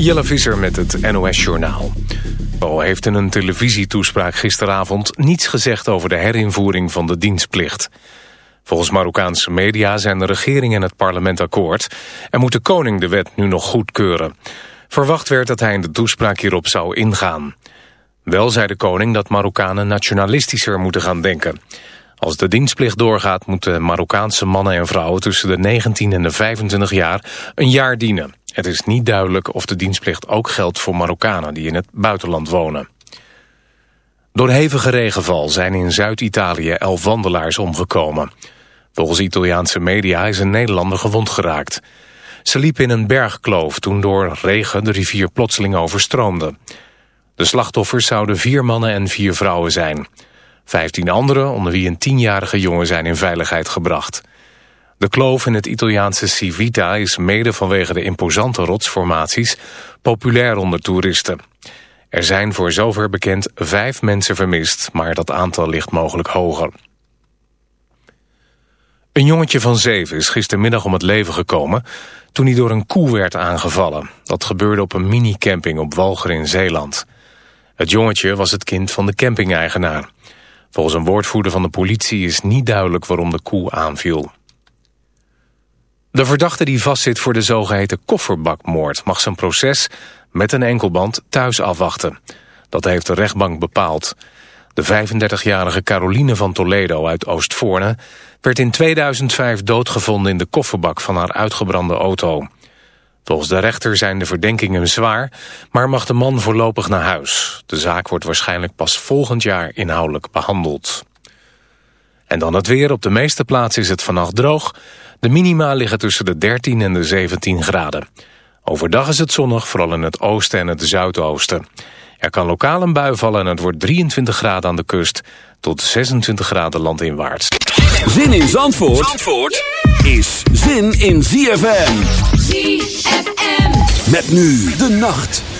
Jelle Visser met het NOS-journaal. O heeft in een televisietoespraak gisteravond niets gezegd over de herinvoering van de dienstplicht. Volgens Marokkaanse media zijn de regering en het parlement akkoord... en moet de koning de wet nu nog goedkeuren. Verwacht werd dat hij in de toespraak hierop zou ingaan. Wel zei de koning dat Marokkanen nationalistischer moeten gaan denken. Als de dienstplicht doorgaat moeten Marokkaanse mannen en vrouwen... tussen de 19 en de 25 jaar een jaar dienen. Het is niet duidelijk of de dienstplicht ook geldt voor Marokkanen... die in het buitenland wonen. Door hevige regenval zijn in Zuid-Italië elf wandelaars omgekomen. Volgens Italiaanse media is een Nederlander gewond geraakt. Ze liepen in een bergkloof toen door regen de rivier plotseling overstroomde. De slachtoffers zouden vier mannen en vier vrouwen zijn. Vijftien anderen, onder wie een tienjarige jongen, zijn in veiligheid gebracht. De kloof in het Italiaanse Civita is mede vanwege de imposante rotsformaties populair onder toeristen. Er zijn voor zover bekend vijf mensen vermist, maar dat aantal ligt mogelijk hoger. Een jongetje van zeven is gistermiddag om het leven gekomen toen hij door een koe werd aangevallen. Dat gebeurde op een minicamping op Walger in Zeeland. Het jongetje was het kind van de camping-eigenaar. Volgens een woordvoerder van de politie is niet duidelijk waarom de koe aanviel. De verdachte die vastzit voor de zogeheten kofferbakmoord... mag zijn proces met een enkelband thuis afwachten. Dat heeft de rechtbank bepaald. De 35-jarige Caroline van Toledo uit Oostvoorne... werd in 2005 doodgevonden in de kofferbak van haar uitgebrande auto. Volgens de rechter zijn de verdenkingen zwaar... maar mag de man voorlopig naar huis. De zaak wordt waarschijnlijk pas volgend jaar inhoudelijk behandeld. En dan het weer. Op de meeste plaatsen is het vannacht droog... De minima liggen tussen de 13 en de 17 graden. Overdag is het zonnig, vooral in het oosten en het zuidoosten. Er kan lokaal een bui vallen en het wordt 23 graden aan de kust... tot 26 graden landinwaarts. Zin in Zandvoort, Zandvoort is zin in ZFM. ZFM. Met nu de nacht.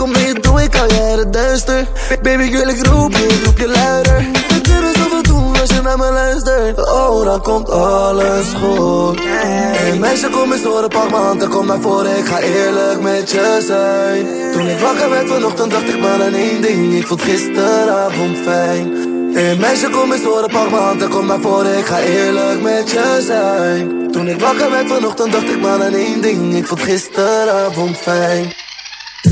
Ik kom mee, doe ik al jaren duister. Baby girl, ik roep je, ik roep je luider. We kunnen zoveel doen als je naar me luistert. Oh, dan komt alles goed. Hey meisje, kom eens horen, pak m'n hand en kom naar voren. Ik ga eerlijk met je zijn. Toen ik wakker werd vanochtend, dacht ik maar aan één ding. Ik vond gisteravond fijn. Hey meisje, kom eens horen, pak m'n hand en kom naar voren. Ik ga eerlijk met je zijn. Toen ik wakker werd vanochtend, dacht ik maar aan één ding. Ik vond gisteravond fijn.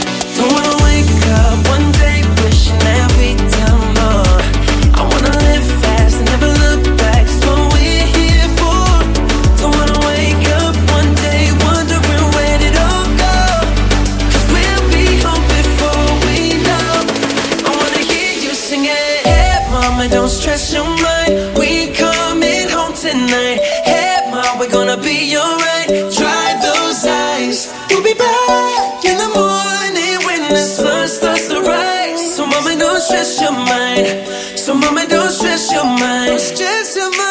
survive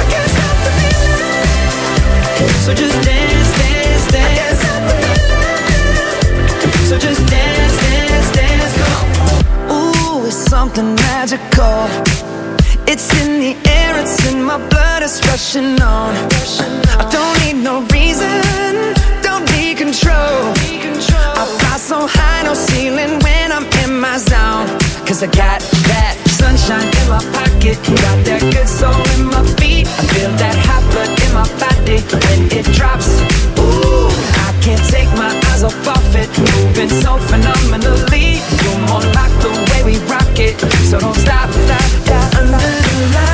I guess that's the feeling. So just dance, dance, dance. So just dance, dance, dance. Ooh, it's something magical. It's in the air, it's in my blood, it's rushing on. I don't need no reason, don't need control. So high, no ceiling when I'm in my zone. Cause I got that sunshine in my pocket, got that good soul in my feet. I feel that hot blood in my body when it drops. Ooh, I can't take my eyes off of it, moving so phenomenally. You're more like the way we rock it, so don't stop, stop, stop. Under the lights,